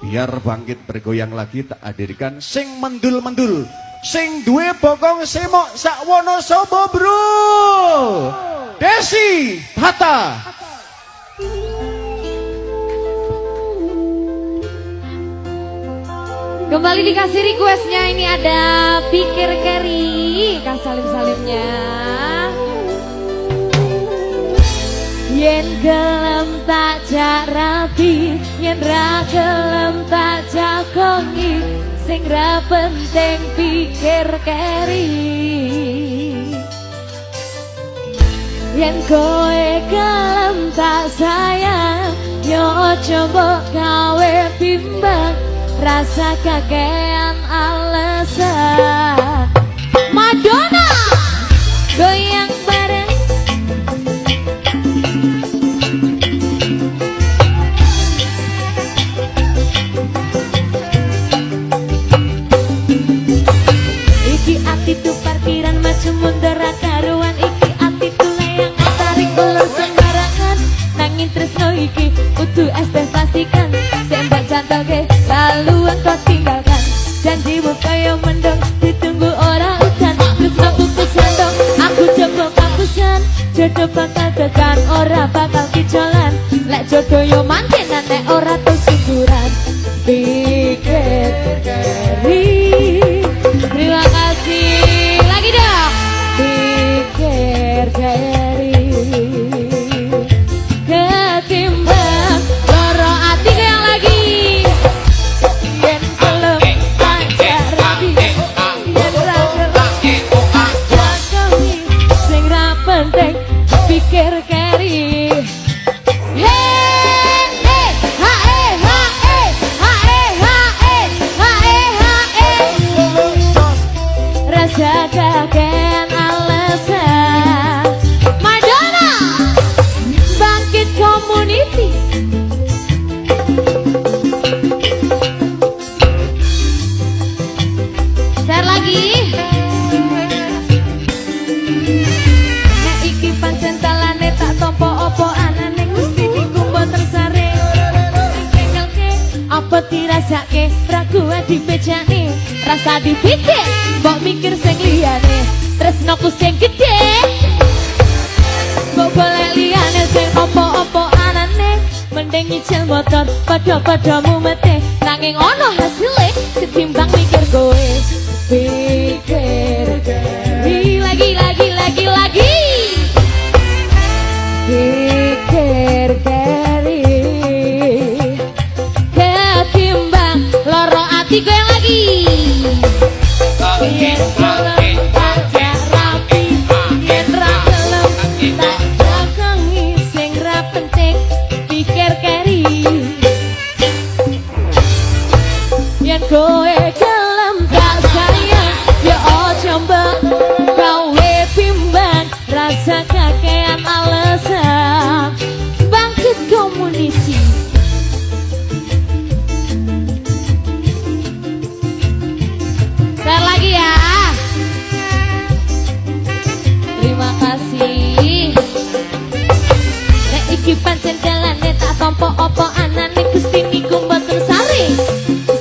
Biar bangkit bergoyang lagi tak hadirkan sing mendul-mendul. Sing duwe bokong semok sak Wonosobo, Bro. Desi Tata. Kembali dikasih requestnya ini ada Pikir Kerry Kak Salim-salimnya Yen ra gelem tak jagongi Sing ra penting pikir keri. Yen kowe gelem tak sayang Yo coba kawe bimbang rasa kakean alasan iki kudu es teh ke lalu engkau tinggalkan. Janjimu kaya mendung ditunggu orang hujan. Terus aku kesandung aku coba kapusan. Jodoh bakal tekan ora bakal kicolan Lek jodoh yo mantenan nek ora tuh syukuran Pikir keri dirasake ragu dipejane Rasa dipikir mbok mikir sing liyane. Tresnoku sing gede Mbok golek liyane sing opo-opo anane. Mending nyicil motor pada-pada mumete Nanging ono hasilnya ketimbang mikir kowe pancen jalane tak tompo opo anane Gusti niku mboten sari.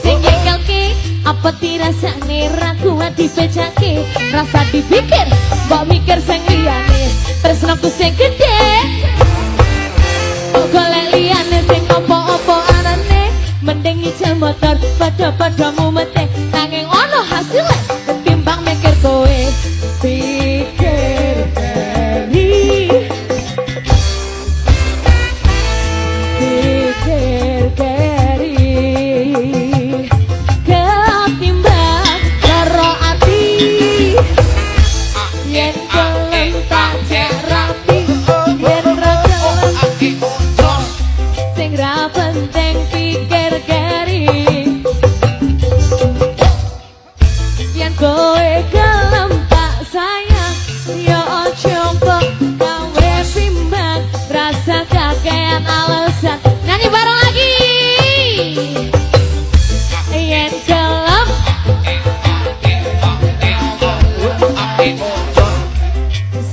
Sing nyekelke apa dirasane ra kuat dipejake Rasa dipikir mbok mikir sing liyane. Tresnoku sing gede Mbok golek liyane sing opo-opo anane? Mending nyicil motor pada-pada get go.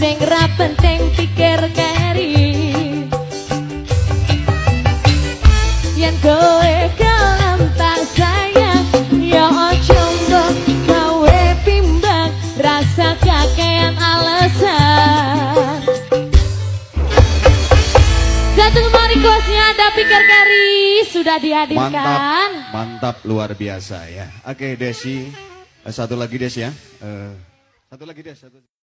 penting ra penting pikir keri. Yang kowe kalem tak sayang ya ojo mbok kowe bimbang rasa kakean alasan Jantung mari kosnya ada pikir keri sudah dihadirkan. Mantap, mantap luar biasa ya. Oke Desi, eh, satu lagi Desi ya. Eh, satu lagi Des, satu